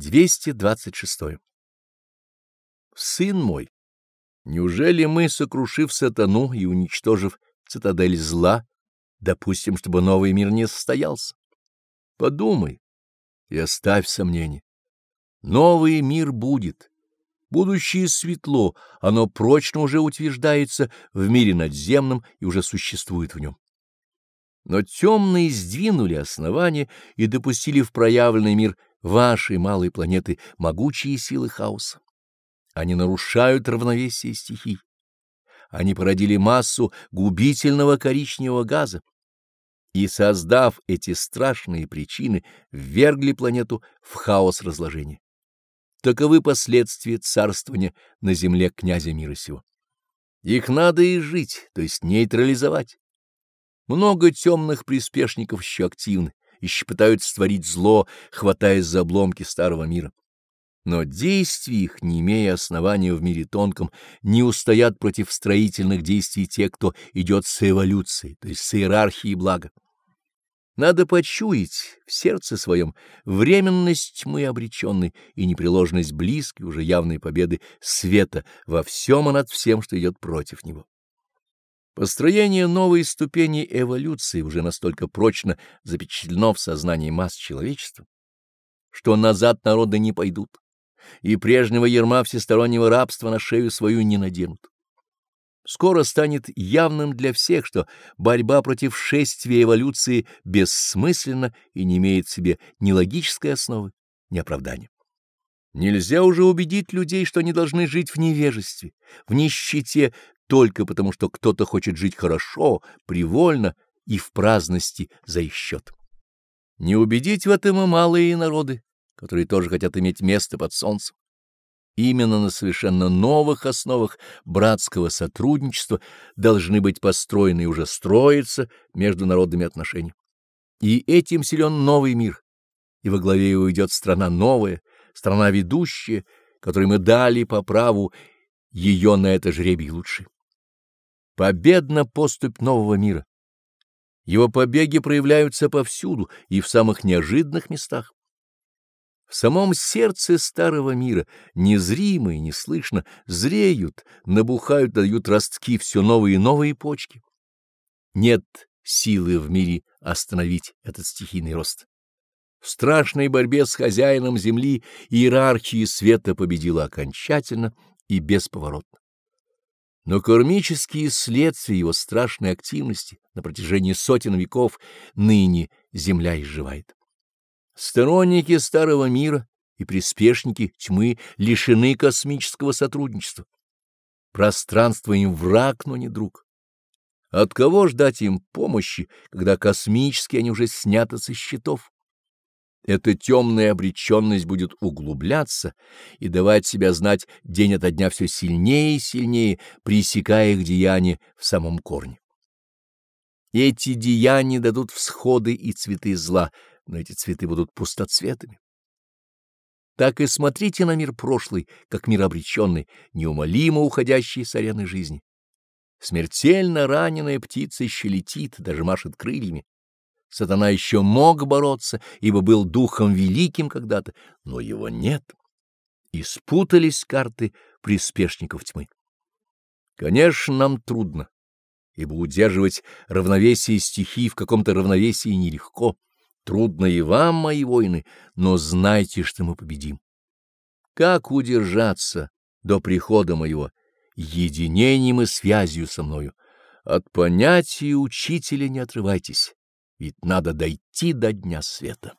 226. Сын мой, неужели мы, сокрушив сатану и уничтожив цитадель зла, допустим, чтобы новый мир не состоялся? Подумай и оставь сомнения. Новый мир будет. Будущее светло, оно прочно уже утверждается в мире надземном и уже существует в нем. Но темные сдвинули основания и допустили в проявленный мир вашей малой планеты могучие силы хаоса. Они нарушают равновесие стихий. Они породили массу губительного коричневого газа и, создав эти страшные причины, ввергли планету в хаос разложения. Таковы последствия царствования на земле князя мира сего. Их надо и жить, то есть нейтрализовать. Много темных приспешников еще активны, еще пытаются створить зло, хватаясь за обломки старого мира. Но действия их, не имея основания в мире тонком, не устоят против строительных действий тех, кто идет с эволюцией, то есть с иерархией блага. Надо почуять в сердце своем временность тьмы обреченной и непреложность близкой, уже явной победы света во всем и над всем, что идет против него. Построение новой ступени эволюции уже настолько прочно запечатлено в сознании масс человечества, что назад народы не пойдут, и прежнего ерма всестороннего рабства на шею свою не наденут. Скоро станет явным для всех, что борьба против шествия эволюции бессмысленна и не имеет в себе ни логической основы, ни оправдания. Нельзя уже убедить людей, что они должны жить в невежестве, в нищете, только потому, что кто-то хочет жить хорошо, привольно и в праздности за их счет. Не убедить в этом и малые народы, которые тоже хотят иметь место под солнцем. Именно на совершенно новых основах братского сотрудничества должны быть построены и уже строиться международными отношения. И этим силен новый мир, и во главе его идет страна новая, страна ведущая, которой мы дали по праву ее на это жребий лучший. Победна поступь нового мира. Его побеги проявляются повсюду и в самых неожиданных местах. В самом сердце старого мира, незримо и неслышно, зреют, набухают, дают ростки все новые и новые почки. Нет силы в мире остановить этот стихийный рост. В страшной борьбе с хозяином земли иерархии света победила окончательно и бесповоротно. Но кармические следствия его страшной активности на протяжении сотен веков ныне земля изживает. Сторонники старого мира и приспешники тьмы лишены космического сотрудничества. Пространство им враг, но не друг. От кого ждать им помощи, когда космические они уже сняты со счетов? Эта темная обреченность будет углубляться и давать себя знать день ото дня все сильнее и сильнее, пресекая их деяния в самом корне. Эти деяния дадут всходы и цветы зла — но эти цветы будут пустоцветами. Так и смотрите на мир прошлый, как мир обреченный, неумолимо уходящий с арены жизни. Смертельно раненая птица еще летит, даже машет крыльями. Сатана еще мог бороться, ибо был духом великим когда-то, но его нет. И спутались карты приспешников тьмы. Конечно, нам трудно, ибо удерживать равновесие стихий в каком-то равновесии нелегко. Трудно и вам, мои воины, но знайте, что мы победим. Как удержаться до прихода моего, единением и связью со мною? От понятия учителя не отрывайтесь, ведь надо дойти до дня света.